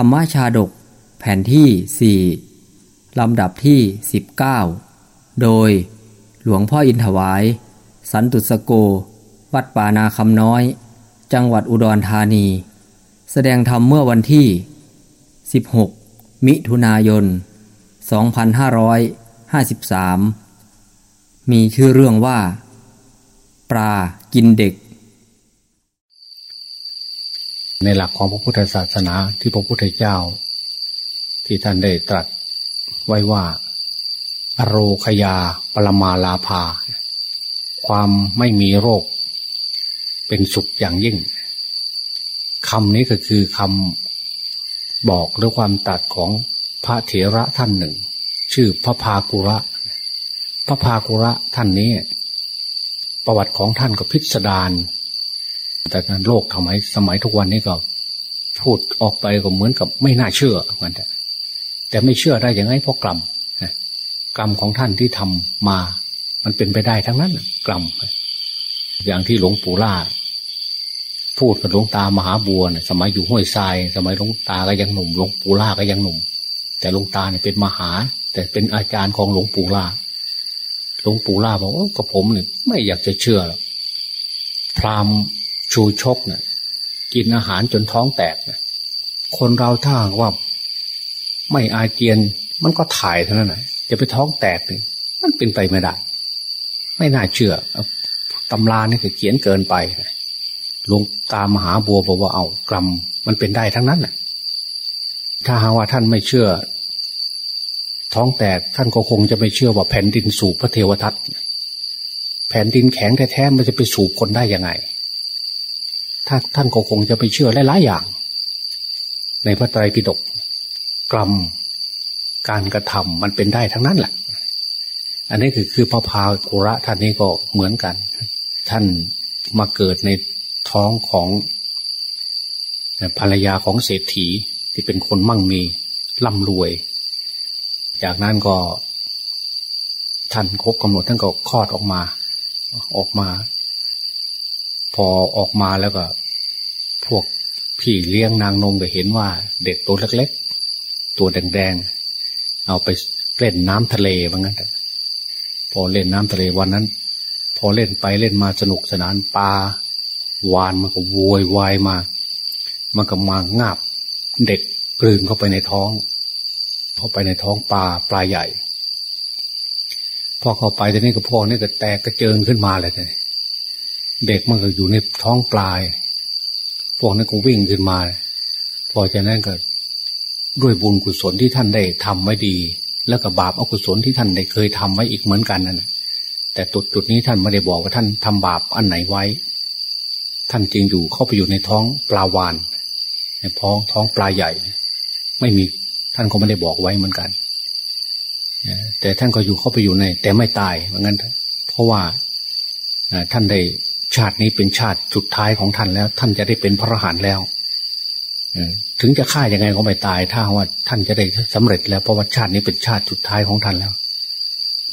รรมชาดก แผ่นที่สี่ลำดับที่ 19 โดยหลวงพ่ออินถวาย สันตุสโก วัดป่านาคำน้อย จังหวัดอุดรธานี แสดงธรรมเมื่อวันที่ 16 มิถุนายน 2553 มีชื่อเรื่องว่า ปลากินเด็ก ในหลักของพระพุทธศาสนาที่พระพุทธเจ้า ที่ท่านได้ตรัสไว้ว่าอโรคยาปรมาลาภา ความไม่มีโรค เป็นสุขอย่างยิ่งคำนี้ก็คือคำบอกหรือความตัดของพระเถระท่านหนึ่ง ชื่อพระพากุระ พระพากุระท่านนี้ ประวัติของท่านก็พิสดาร แต่โลกทำไมสมัยทุกวันนี้ก็ พูดออกไปก็เหมือนกับไม่น่าเชื่อเหมือนกันแต่ไม่เชื่อได้ยังไงเพราะกรรมกรรมของท่านที่ทำมา มันเป็นไปได้ทั้งนั้นกรรมอย่างที่หลวงปู่ล่าพูดกับหลวงตามหาบัวนี่ยสมัยอยู่ห้วยทราย สมัยหลวงตาก็ยังหนุ่มหลวงปู่ล่าก็ยังหนุ่ม แต่หลวงตาเนี่ยเป็นมหา แต่เป็นอาจารย์ของหลวงปู่ล่าหลวงปู่ล่าบอกว่ากับผมเนี่ยไม่อยากจะเชื่อพราหมณ์ ชูชกเนี่ยกินอาหารจนท้องแตกนคนเราถ้าว่า ไม่อาเจียนมันก็ถ่ายเท่านั้นแหละจะไปท้องแตกนี่มันเป็นไปไม่ได้ ไม่น่าเชื่อตำรานี่คือเขียนเกินไปหลวงตามหาบัวบอกว่าเอากรรมมันเป็นได้ทั้งนั้นแหละถ้าหาว่าท่านไม่เชื่อ ท้องแตกท่านก็คงจะไม่เชื่อว่าแผ่นดินสูบพระเทวทัตแผ่นดินแข็งแท้ๆมันจะไปสูบคนได้ยังไง ถ้าท่านก็คงจะไปเชื่อหลายๆอย่าง ในพระไตรปิฎกกรรมการกระทำมันเป็นได้ทั้งนั้นแหละ อันนี้คือคือพระพาคุระท่านนี้ก็เหมือนกัน ท่านมาเกิดในท้องของภรรยาของเศรษฐีที่เป็นคนมั่งมีร่ำรวย จากนั้นก็ท่านครบกำหนดท่านก็คลอดออกมา ออกมา พอออกมาแล้วก็ พวกพี่เลี้ยงนางนงก็เห็นว่า เด็กตัวเล็กๆ ตัวแดงๆ เอาไปเล่นน้ำทะเลว่างั้นพอเล่นน้ำทะเลวันนั้น พอเล่นไปเล่นมาสนุกสนานปลาวานมันก็โวยวายมา มันก็มางาบ เด็กกลืนเข้าไปในท้องเข้าไปในท้องปลาปลาใหญ่ พอเข้าไปทีนี้ก็พวกนี้ก็แตกกระเจิงขึ้นมาเลยเเด็กมันก็อยู่ในท้องปลาย พวกนั้นก็วิ่งขึ้นมา พอจากนั้นก็ด้วยบุญกุศลที่ท่านได้ทำไว้ดี แล้วก็บาปอกุศลที่ท่านได้เคยทำไว้อีกเหมือนกันนั่นแต่จุดจุดนี้ท่านไม่ได้บอกว่าท่านทำบาปอันไหนไว้ ท่านจึงอยู่เข้าไปอยู่ในท้องปลาวานในท้องท้องปลาใหญ่ ไม่มีท่านก็ไม่ได้บอกไว้เหมือนกันแต่ท่านก็อยู่เข้าไปอยู่ใน แต่ไม่ตายเหมือนกันเพราะว่าท่านได้ ชาตินี้เป็นชาติสุดท้ายของท่านแล้ว ท่านจะได้เป็นพระอรหันต์แล้วถึงจะฆ่ายังไงก็ไม่ตาย ถ้าว่าท่านจะได้สำเร็จแล้วเพราะว่าชาตินี้เป็นชาติสุดท้ายของท่านแล้ว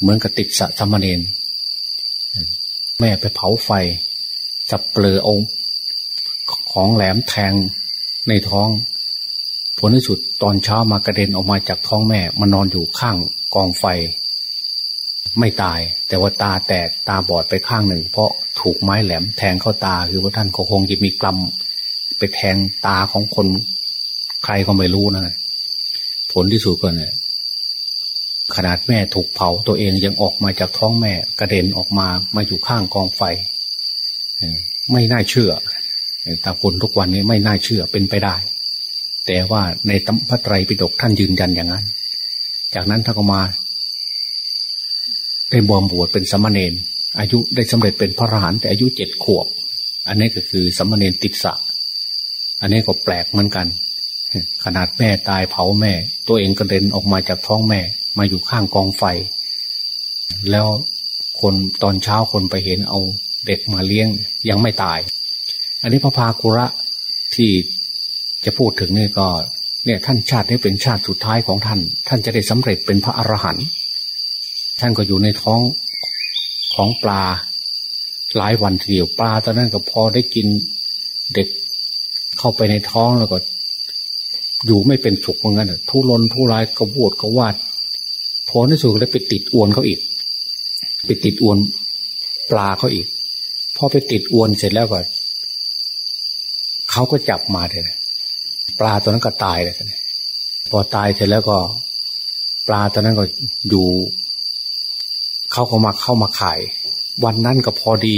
เหมือนกับติดสะสมเณรแม่ไปเผาไฟ สับเปลือองค์ของแหลมแทงในท้อง ผลที่สุดตอนเช้ามากระเด็นออกมาจากท้องแม่มานอนอยู่ข้างกองไฟ ไม่ตาย แต่ว่าตาแตกตาบอดไปข้างหนึ่ง เพราะถูกไม้แหลมแทงเข้าตาคือว่าท่านคงจะมีกลัมไปแทงตาของคนใครก็ไม่รู้นะผลที่สุดก็เนี่ยขนาดแม่ถูกเผาตัวเองยังออกมาจากท้องแม่กระเด็นออกมามาอยู่ข้างกองไฟไม่น่าเชื่อแต่คนทุกวันนี้ไม่น่าเชื่อเป็นไปได้ แต่ว่าในตพระไตรปิฎกท่านยืนยันอย่างนั้น จากนั้นท่านก็มา ได้บวมบวชเป็นสมณเณรอายุได้สำเร็จเป็นพระอรหันต์แต่อายุเจ็ดขวบ อันนี้ก็คือสมณเณรติดสะอันนี้ก็แปลกเหมือนกัน ขนาดแม่ตายเผาแม่ ตัวเองกระเด็นออกมาจากท้องแม่ มาอยู่ข้างกองไฟ แล้วคนตอนเช้าคนไปเห็นเอาเด็กมาเลี้ยงยังไม่ตาย อันนี้พระพากุระที่จะพูดถึงนี่ก็เนี่ยท่านชาตินี้เป็นชาติสุดท้ายของท่าน ท่านจะได้สำเร็จเป็นพระอรหันต์ ท่านก็อยู่ในท้องของปลา หลายวันทีเดียวปลาตอนนั้นก็พอได้กินเด็กเข้าไปในท้องแล้วก็ อยู่ไม่เป็นสุขเหมือนกันทุรนทุรายกระวดกระวาดพอในสุดก็เลยไปติดอวนเขาอีก ไปติดอวนปลาเขาอีกพอไปติดอวนเสร็จแล้วก็เขาก็จับมาเลยปลาตัวนั้นก็ตายเลยพอตายเสร็จแล้วก็ ปลาตัวนั้นก็อยู่ เขาก็มาเข้ามาขาย วันนั้นก็พอดี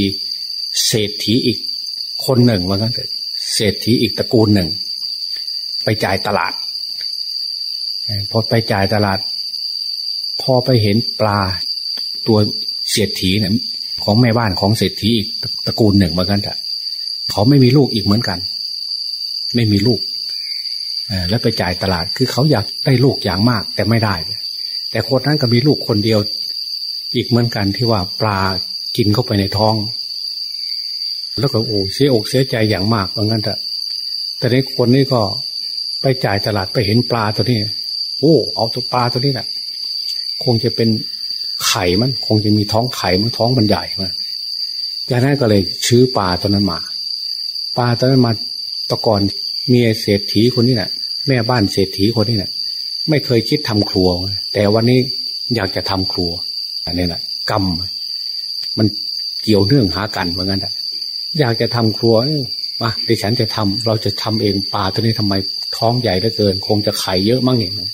เศรษฐีอีกคนหนึ่งว่างั้นเถอะเศรษฐีอีกตระกูลหนึ่ง ไปจ่ายตลาดพอไปจ่ายตลาด พอไปเห็นปลาตัวเศรษฐีเนี่ยของแม่บ้านของเศรษฐีอีกตระกูลหนึ่งเหมือนกันเถอะเขาไม่มีลูกอีกเหมือนกัน ไม่มีลูกแล้วไปจ่ายตลาดคือเขาอยากได้ลูกอย่างมาก แต่ไม่ได้ แต่คนนั้นก็มีลูกคนเดียว อีกเหมือนกันที่ว่าปลากินเข้าไปในท้อง แล้วก็โอ้เสียอกเสียใจอย่างมากเหมือนกันแต่แต่ในคนนี้ก็ไปจ่ายตลาดไปเห็นปลาตัวนี้โอ้เอาตัวปลาตัวนี้แหละคงจะเป็นไข่มัน คงจะมีท้องไข่มันท้องมันใหญ่มาจากนั้นก็เลยชื้อปลาตัวนั้นมาปลาตัวนั้นมาตะกอนเมียเศรษฐีคนนี้แหละแม่บ้านเศรษฐีคนนี้แหละไม่เคยคิดทำครัว แต่วันนี้อยากจะทำครัว อันนี้แหละกรรม มันเกี่ยวเนื่องหากันเหมือนกันอยากจะทำครัวมาดิฉันจะทำเราจะทำเองปลาตัวนี้ทำไมท้องใหญ่เหลือเกิน คงจะไข่เยอะมั้งองนั้น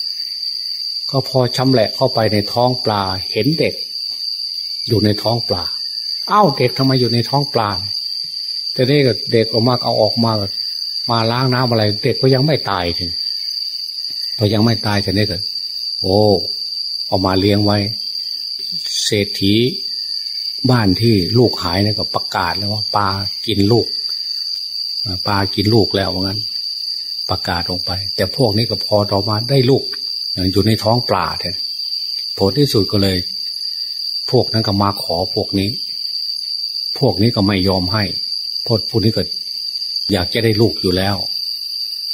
ก็พอช้ำแหละเข้าไปในท้องปลาเห็นเด็ก อยู่ในท้องปลาเอ้าเด็กทำไมอยู่ในท้องปลาแต่นี่ก็เด็กออกมาเอาออกมา มาล้างน้ำอะไร เด็กก็ยังไม่ตายทีพอยังไม่ตายแต่นี่ก็โอ้เอามาเลี้ยงไว้ เศรษฐีบ้านที่ลูกหายเนี่ยก็ประกาศแล้วว่าปลากินลูกปลากินลูกแล้วว่างั้น ประกาศลงไป แต่พวกนี้ก็พอต่อมาได้ลูก อยู่ในท้องปลาแทนผลที่สุดก็เลย พวกนั้นก็มาขอพวกนี้ พวกนี้ก็ไม่ยอมให้พวกพวกนี้ก็อยากจะได้ลูกอยู่แล้ว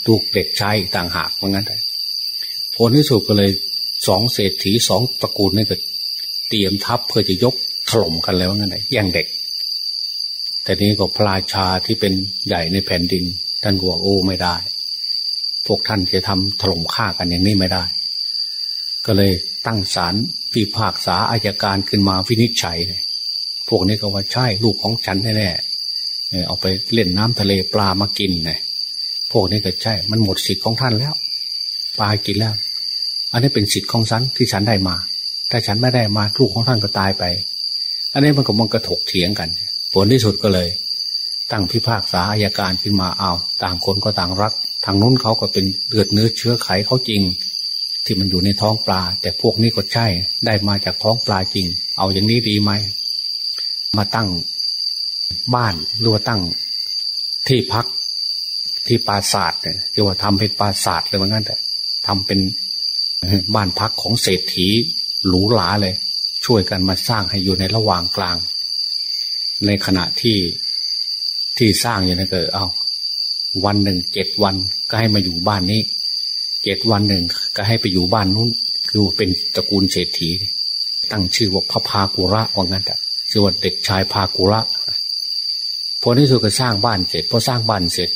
ลูกเด็กชายต่างหากว่างั้นผลที่สุดก็เลยสองเศรษฐีสองตระกูลนี่ก็ เตรียมทัพเพื่อจะยกถล่มกันแล้วงั้นไงแย่งเด็ก แต่นี้ก็พระราชาที่เป็นใหญ่ในแผ่นดินท่านกว่าโอ้ไม่ได้ พวกท่านจะทำถล่มฆ่ากันอย่างนี้ไม่ได้ ก็เลยตั้งศาลพิพากษาอายการขึ้นมาวินิจฉัยเลยพวกนี้ก็ว่าใช่ลูกของฉันแน่ๆเอาไปเล่นน้ำทะเลปลามากินไงพวกนี้ก็ใช่ มันหมดสิทธิ์ของท่านแล้ว ปลากินแล้ว อันนี้เป็นสิทธิ์ของฉันที่ฉันได้มา ถ้าฉันไม่ได้มาลูกของท่านก็ตายไป อันนี้มันก็มันกระถกเถียงกัน ผลที่สุดก็เลย ตั้งพิพากษาอายการขึ้นมาเอา ต่างคนก็ต่างรัก ทางนู้นเขาก็เป็นเลือดเนื้อเชื้อไขเขาจริง ที่มันอยู่ในท้องปลา แต่พวกนี้ก็ใช่ ได้มาจากท้องปลาจริง เอาอย่างนี้ดีไหมมาตั้งบ้านหรือว่าตั้งที่พักที่ปราสาทเนี่ยเรียกว่าทำเป็นปราสาทเลยเหมือนกันแต่ทำเป็นบ้านพักของเศรษฐี หรูหราเลย ช่วยกันมาสร้างให้อยู่ในระหว่างกลาง ในขณะที่ที่สร้างอย่างนั้นก็เอาวันหนึ่งเจ็ดวันก็ให้มาอยู่บ้านนี้เจ็ดวันหนึ่งก็ให้ไปอยู่บ้านนู้น คือเป็นตระกูลเศรษฐี ตั้งชื่อว่าพระพากุระว่างั้นแต่ชื่อว่าเด็กชายพากุระพอที่สุดก็สร้างบ้านเสร็จพอสร้างบ้านเสร็จ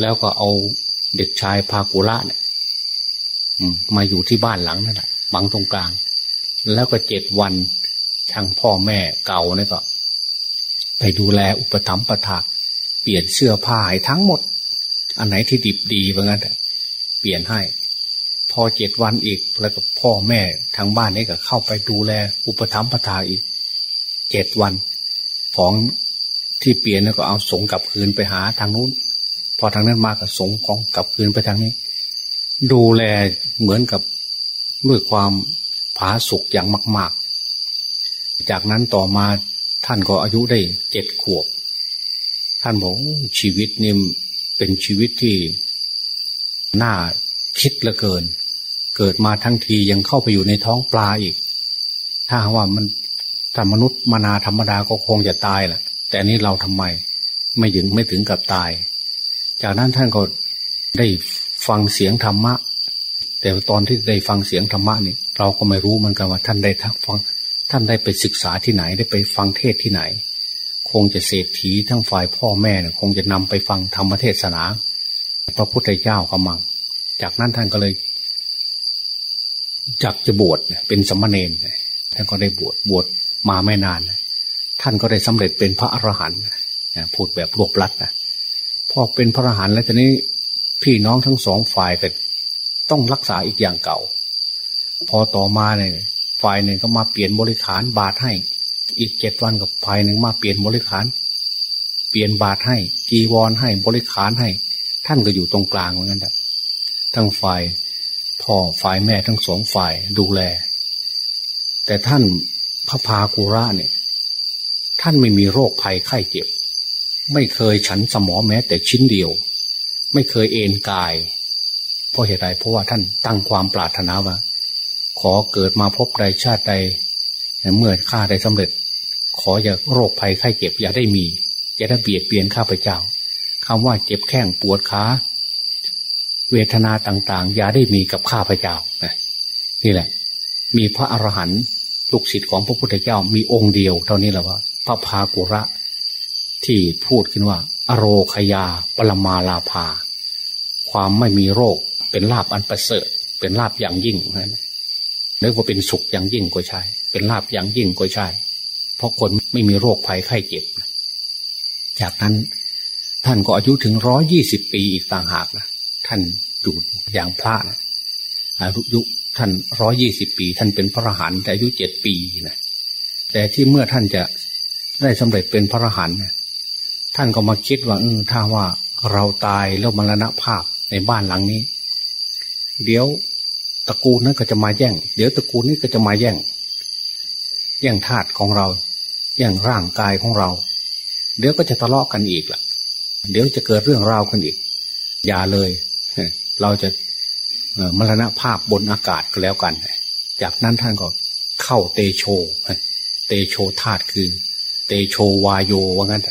แล้วก็เอาเด็กชายพากุระเนี่ยมาอยู่ที่บ้านหลังนั่นแหละบังตรงกลาง แล้วก็เจ็ดวันทางพ่อแม่เก่าเนี่ยก็ ไปดูแลอุปถัมภ์ประทากเปลี่ยนเสื้อผ้าให้ทั้งหมด อันไหนที่ดิบดีว่างั้นเปลี่ยนให้ พอเจ็ดวันอีกแล้วก็พ่อแม่ทางบ้านนี้ก็เข้าไปดูแลอุปถัมภ์ประทาอีกเจ็ดวัน ของที่เปลี่ยนแล้วก็เอาสงกลับคืนไปหาทางนู้น พอทางนั้นมาก็สงของกลับคืนไปทางนี้ ดูแลเหมือนกับด้วยความ ผาสุกอย่างมาก ๆ จากนั้นต่อมาท่านก็อายุได้เจ็ดขวบ ท่านบอกชีวิตนี่เป็นชีวิตที่น่าคิดเหลือเกิน เกิดมาทั้งทียังเข้าไปอยู่ในท้องปลาอีก ถ้าว่ามันถ้ามนุษย์มนาธรรมดาก็คงจะตายแหละแต่นี้เราทำไมไม่ถึงไม่ถึงกับตาย จากนั้นท่านก็ได้ฟังเสียงธรรมะ แต่ตอนที่ได้ฟังเสียงธรรมะนี่เราก็ไม่รู้เหมือนกันว่าท่านได้ทักฟังท่านได้ไปศึกษาที่ไหนได้ไปฟังเทศที่ไหน คงจะเศรษฐีทั้งฝ่ายพ่อแม่เนี่ยคงจะนำไปฟังธรรมเทศนา พระพุทธเจ้ากำมัง จากนั้นท่านก็เลยจักจะบวชเป็นสมณเณรท่านก็ได้บวชบวชมาไม่นาน ท่านก็ได้สำเร็จเป็นพระอรหันต์พูดแบบรวบลัดนะพอเป็นพระอรหันต์แล้วตอนนี้พี่น้องทั้งสองฝ่ายก็ ต้องรักษาอีกอย่างเก่า พอต่อมาเนี่ยฝ่ายหนึ่งก็มาเปลี่ยนบริขารบาทให้ อีกเจ็ดวันกับฝ่ายหนึ่งมาเปลี่ยนบริขาร เปลี่ยนบาทให้กีวรให้บริขารให้ ท่านก็อยู่ตรงกลางเหมือนกันทั้งฝ่ายพ่อฝ่ายแม่ทั้งสองฝ่ายดูแล แต่ท่านพระพากุระเนี่ย ท่านไม่มีโรคภัยไข้เจ็บ ไม่เคยฉันสมอแม้แต่ชิ้นเดียว ไม่เคยเอนกาย เพราะเหตุใดเพราะว่าท่านตั้งความปรารถนาว่า ขอเกิดมาพบใดชาติใดเมื่อข้าได้สำเร็จ ขออย่าโรคภัยไข้เจ็บอย่าได้มีอย่าได้เบียดเบียนข้าพเจ้าคำว่าเจ็บแข้งปวดขาเวทนาต่างๆ อย่าได้มีกับข้าพเจ้านี่แหละ มีพระอรหันต์ลูกศิษย์ของพระพุทธเจ้ามีองค์เดียว เท่านี้แหละว่า พระพากุระ ที่พูดขึ้นว่า อโรคยาปรมาลาภาความไม่มีโรค เป็นลาบอันประเสริฐ เป็นลาบอย่างยิ่งนะนึกว่าเป็นสุขอย่างยิ่งก็ใช่ เป็นลาบอย่างยิ่งก็ใช่ เพราะคนไม่มีโรคภัยไข้เจ็บ จากนั้นท่านก็อายุถึงร้อยี่สิบปีอีกต่างหากนะท่านอยู่อย่างพระนะอายุท่านร้อยี่สิบปี ท่านเป็นพระอรหันต์แต่อายุเจ็ดปีนะแต่ที่เมื่อท่านจะได้สำเร็จเป็นพระอรหันต์ท่านก็มาคิดว่าถ้าว่าเราตายแล้วมรณภาพในบ้านหลังนี้ เดี๋ยวตระกูลนั้นก็จะมาแย่ง เดี๋ยวตระกูลนี้ก็จะมาแย่ง แย่งธาตุของเรา แย่งร่างกายของเรา เดี๋ยวก็จะทะเลาะกันอีกล่ะ เดี๋ยวจะเกิดเรื่องราวกันอีก อย่าเลย เราจะมรณะภาพบนอากาศก็แล้วกัน จากนั้นท่านก็เข้าเตโช เตโชธาตุคือ เตโชวายโยว่างั้น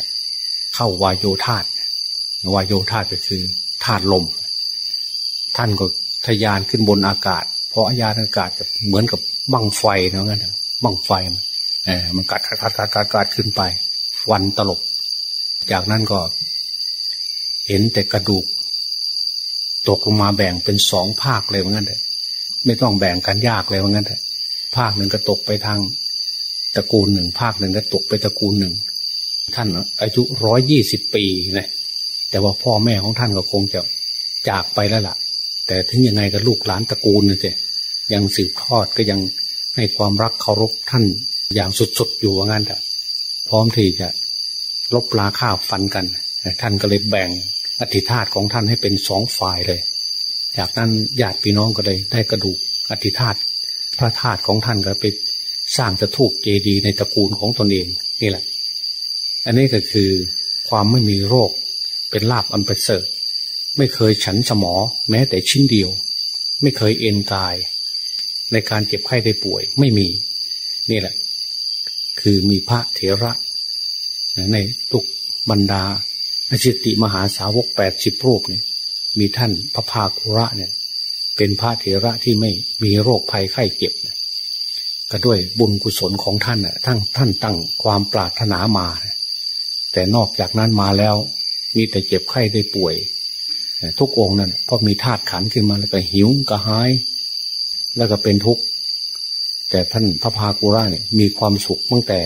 เข้าวายโยธาตุวายโยธาตุก็คือธาตุลม ท่านก็ ทยานขึ้นบนอากาศ เพราะอายานอากาศจะเหมือนกับบังไฟนะงั้นบังไฟมันเออมันกัดกัดกัดกัดกัดกัดขึ้นไป วันตลบ จากนั้นก็ เห็นแต่กระดูก ตกลงมาแบ่งเป็นสองภาคเลยว่างั้นเลยไม่ต้องแบ่งกันยากเลยว่างั้นเลยภาคหนึ่งก็ตกไปทางตระกูลหนึ่งภาคหนึ่งก็ตกไปตระกูลหนึ่งท่านอายุร้อยยี่สิบปีนะแต่ว่าพ่อแม่ของท่านก็คงจะจากไปแล้วล่ะ แต่ถึงยังไงกับลูกหลานตระกูลเนี่ยจยังสืบทอดก็ยังให้ความรักเคารพท่านอย่างสุดๆอยู่ว่างั้นแต่พร้อมที่จะลบลาข้าวฟันกัน ท่านก็เลยแบ่งอธิธาตของท่านให้เป็นสองฝ่ายเลย จากนั้นญาติพี่น้องก็เลยได้กระดูกอธิธาตพระธาตุของท่านก็ไปสร้างจะทูกเจดีในตระกูลของตนเองนี่แหละ อันนี้ก็คือความไม่มีโรคเป็นลาบอันประเสริฐ ไม่เคยฉันสมอ แม้แต่ชิ้นเดียว ไม่เคยเอ็นกาย ในการเจ็บไข้ได้ป่วยไม่มี นี่แหละ คือมีพระเถระในทุกบรรดาอจิติมหาสาวกแปดสิบรูปเนี่ยมีท่านพระภาคุระเนี่ย เป็นพระเถระที่ไม่มีโรคภัยไข้เจ็บก็ด้วยบุญกุศลของท่านน่ะท่านท่านตั้งความปรารถนามา แต่นอกจากนั้นมาแล้ว มีแต่เจ็บไข้ได้ป่วย ทุกองนั่นพอมีธาตุขันขึ้นมาแล้วก็หิวกระหาย แล้วก็เป็นทุกข์ แต่ท่านพระพากุระเนี่ยมีความสุขตั้งแต่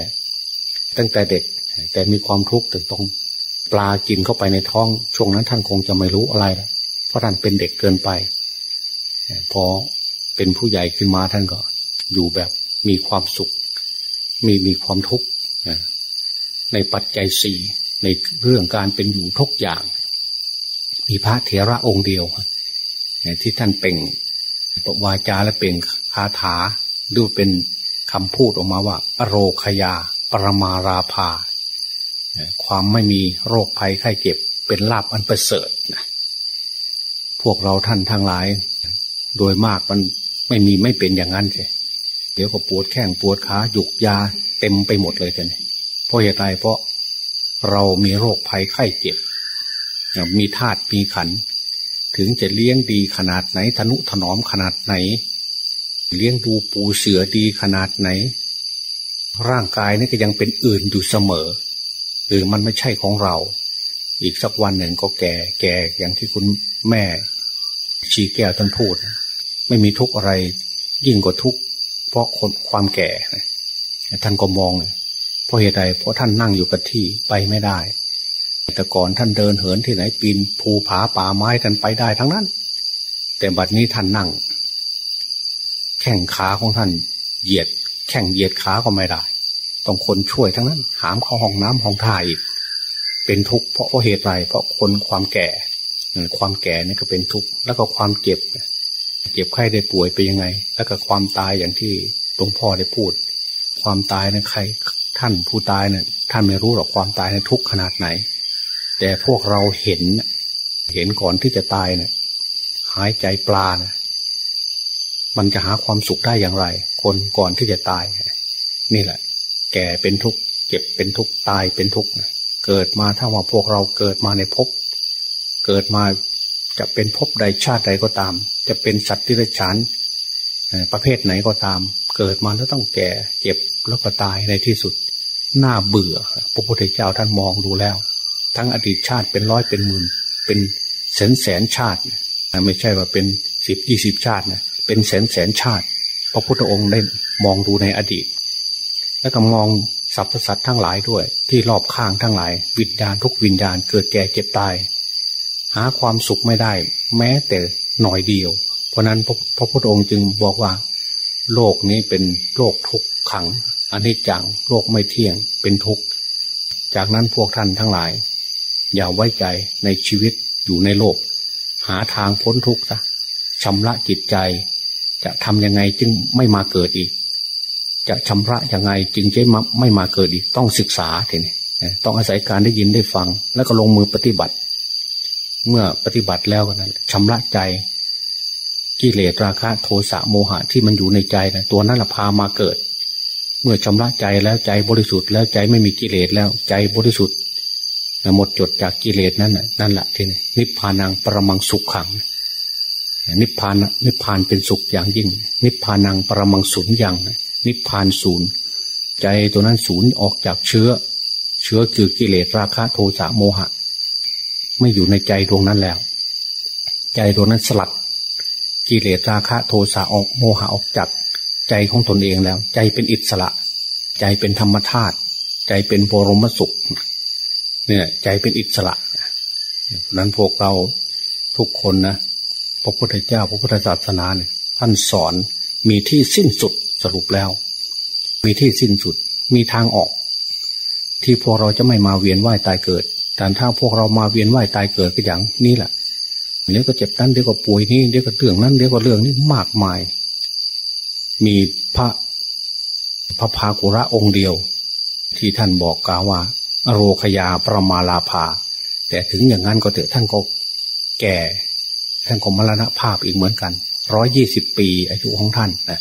ตั้งแต่เด็ก แต่มีความทุกข์ถึงตรงปลากินเข้าไปในท้อง ช่วงนั้นท่านคงจะไม่รู้อะไรแล้วเพราะท่านเป็นเด็กเกินไป พอเป็นผู้ใหญ่ขึ้นมาท่านก็ อยู่แบบมีความสุข มีมีความทุกข์ในปัจจัยสี่ในเรื่องการเป็นอยู่ทุกอย่าง มีพระเถระองค์เดียวที่ท่านเป่งวาจาและเป่งคาถาดูเป็นคำพูดออกมาว่า โรคยา ปรมาราภา ความไม่มีโรคภัยไข้เจ็บเป็นลาบอันประเสริฐนะพวกเราท่านทั้งหลาย โดยมากมันไม่มีไม่เป็นอย่างนั้นใช่เดี๋ยวก็ปวดแข้งปวดขาหยุกยาเต็มไปหมดเลยกันเพราะเหตุใดเพราะเรามีโรคภัยไข้เจ็บ มีธาตุมีขัน ถึงจะเลี้ยงดีขนาดไหนทนุถนอมขนาดไหน เลี้ยงดูปูเสือดีขนาดไหน ร่างกายนี่ก็ยังเป็นอื่นอยู่เสมอหรือมันไม่ใช่ของเรา อีกสักวันหนึ่งก็แก่ แก่อย่างที่คุณแม่ชีแก้วท่านพูด ไม่มีทุกข์อะไรยิ่งกว่าทุกข์เพราะคนความแก่ ท่านก็มองเพราะเหตุใดเพราะท่านนั่งอยู่กับที่ไปไม่ได้ แต่ก่อนท่านเดินเหินที่ไหนปีนภูผาป่าไม้กันไปได้ทั้งนั้น แต่บัดนี้ท่านนั่ง แข่งขาของท่าน เหยียด แข่งเหยียดขาก็ไม่ได้ ต้องคนช่วยทั้งนั้น หามเข้าห้องน้ำห้องท่าอีก เป็นทุกข์เพราะเหตุไรเพราะคนความแก่ ความแก่นี่ก็เป็นทุกข์แล้วก็ความเจ็บเจ็บไข้ได้ป่วยไปยังไง แล้วก็ความตายอย่างที่หลวงพ่อได้พูด ความตายนะใครท่านผู้ตายเนี่ยท่านไม่รู้หรอกความตายในทุกขนาดไหน แต่พวกเราเห็น เห็นก่อนที่จะตายเนี่ยหายใจปลานะมันจะหาความสุขได้อย่างไร คนก่อนที่จะตาย นี่แหละ แก่เป็นทุกข์เจ็บเป็นทุกข์ตายเป็นทุกข์เกิดมาถ้าว่าพวกเราเกิดมาในภพเกิดมาจะเป็นภพใดชาติใดก็ตาม จะเป็นสัตว์ที่ไรฉานประเภทไหนก็ตาม เกิดมาแล้วต้องแก่เจ็บแล้วก็ตายในที่สุด น่าเบื่อ พระพุทธเจ้าท่านมองดูแล้ว ทั้งอดีตชาติเป็นร้อยเป็นหมื่น เป็นแสนแสนชาติไม่ใช่ว่าเป็นสิบยี่สิบชาตินะเป็นแสนแสนชาติ พระพุทธองค์ได้มองดูในอดีต แล้วก็มองสรรพสัตว์ทั้งหลายด้วย ที่รอบข้างทั้งหลาย วิญญาณทุกวิญญาณเกิดแก่เจ็บตาย หาความสุขไม่ได้ แม้แต่หน่อยเดียว เพราะนั้นพระพุทธองค์จึงบอกว่า โลกนี้เป็นโลกทุกขังอันนี้จังโลกไม่เที่ยงเป็นทุกข์ จากนั้นพวกท่านทั้งหลาย อย่าไว้ใจในชีวิตอยู่ในโลก หาทางพ้นทุกข์ซะชำระจิตใจ จะทำยังไงจึงไม่มาเกิดอีก จะชำระยังไงจึงจะไม่มาเกิดอีก ต้องศึกษาทีนี้ต้องอาศัยการได้ยินได้ฟัง แล้วก็ลงมือปฏิบัติ เมื่อปฏิบัติแล้วนั้นชำระใจกิเลสราคะโทสะโมหะที่มันอยู่ในใจนะตัวนั้นละพามาเกิด เมื่อชำระใจแล้วใจบริสุทธิ์แล้วใจไม่มีกิเลสแล้วใจบริสุทธิ์ หมดจดจากกิเลสนั่นนั่นแหละทีนี้นิพพานังปรมังสุขขัง นิพพานนิพพานเป็นสุขอย่างยิ่ง นิพพานังปรมังศูนย์อย่าง นิพพานศูนย์ใจตัวนั้นศูนย์ออกจากเชื้อ เชื้อคือกิเลสราคะโทสะโมหะ ไม่อยู่ในใจดวงนั้นแล้ว ใจดวงนั้นสลัด กิเลสราคะโทสะออกโมหะออกจากใจของตนเองแล้ว ใจเป็นอิสระ ใจเป็นธรรมธาตุใจเป็นบรมสุข เนี่ยใจเป็นอิสระเพราะนั้นพวกเราทุกคนนะพระพุทธเจ้าพระพุทธศาสนาเนี่ยท่านสอนมีที่สิ้นสุดสรุปแล้ว มีที่สิ้นสุดมีทางออก ที่พวกเราจะไม่มาเวียนว่ายตายเกิด แต่ถ้าพวกเรามาเวียนว่ายตายเกิดก็อย่างนี้แหละเดี๋ยวก็เจ็บนั้นเดี๋ยวก็ป่วยนี่เดี๋ยวก็เรื่องนั้นเดี๋ยวก็เรื่องนี้มากมาย มีพระพระพากุระองค์เดียว ที่ท่านบอกกล่าวว่า โรคยาประมาลาภา แต่ถึงอย่างนั้นก็เถอะท่านก็แก่ ท่านก็มรณภาพอีกเหมือนกันร้อยยี่สิบปี อายุของท่านนะ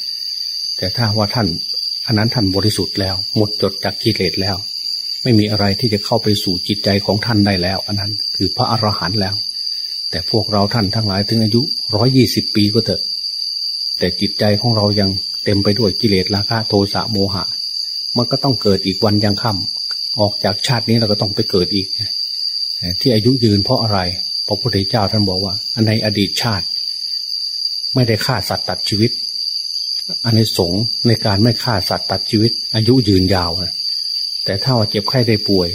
แต่ถ้าว่าท่านอันนั้นท่านบริสุทธิ์แล้ว หมดจดจากกิเลสแล้ว ไม่มีอะไรที่จะเข้าไปสู่จิตใจของท่านได้แล้ว อันนั้นคือพระอรหันต์แล้ว แต่พวกเราท่านทั้งหลายถึงอายุร้อยยี่สิบปีก็เถอะ แต่จิตใจของเรายังเต็มไปด้วยกิเลสราคะโทสะโมหะ มันก็ต้องเกิดอีกวันยังค่ำ ออกจากชาตินี้เราก็ต้องไปเกิดอีกที่อายุยืนเพราะอะไรพระพุทธเจ้าท่านบอกว่าในอดีตชาติ ไม่ได้ฆ่าสัตว์ตัดชีวิตอันในสงในการไม่ฆ่าสัตว์ตัดชีวิต อายุยืนยาวนะแต่ถ้าว่าเจ็บไข้ได้ป่วย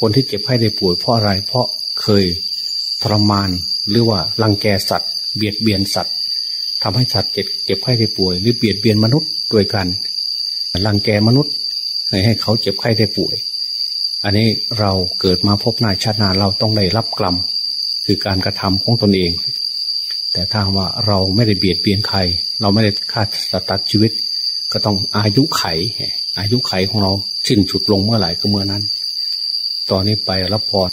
คนที่เจ็บไข้ได้ป่วย เพราะอะไร เพราะเคยทรมานหรือว่ารังแกสัตว์ เบียดเบียนสัตว์ทำให้สัตว์เจ็บเจ็บไข้ได้ป่วย หรือเบียดเบียนมนุษย์ด้วยกันรังแกมนุษย์ให้เขาเจ็บไข้ได้ป่วย อันนี้เราเกิดมาพบหน้าชาตินาเราต้องได้รับกรรมคือการกระทำของตนเอง แต่ถ้าว่าเราไม่ได้เบียดเบียนใคร เราไม่ได้ฆ่าสัตว์ตัดชีวิต ก็ต้องอายุไข อายุไขของเราสิ้นสุดลงเมื่อไหร่ก็เมื่อนั้น ตอนนี้ไปรับพร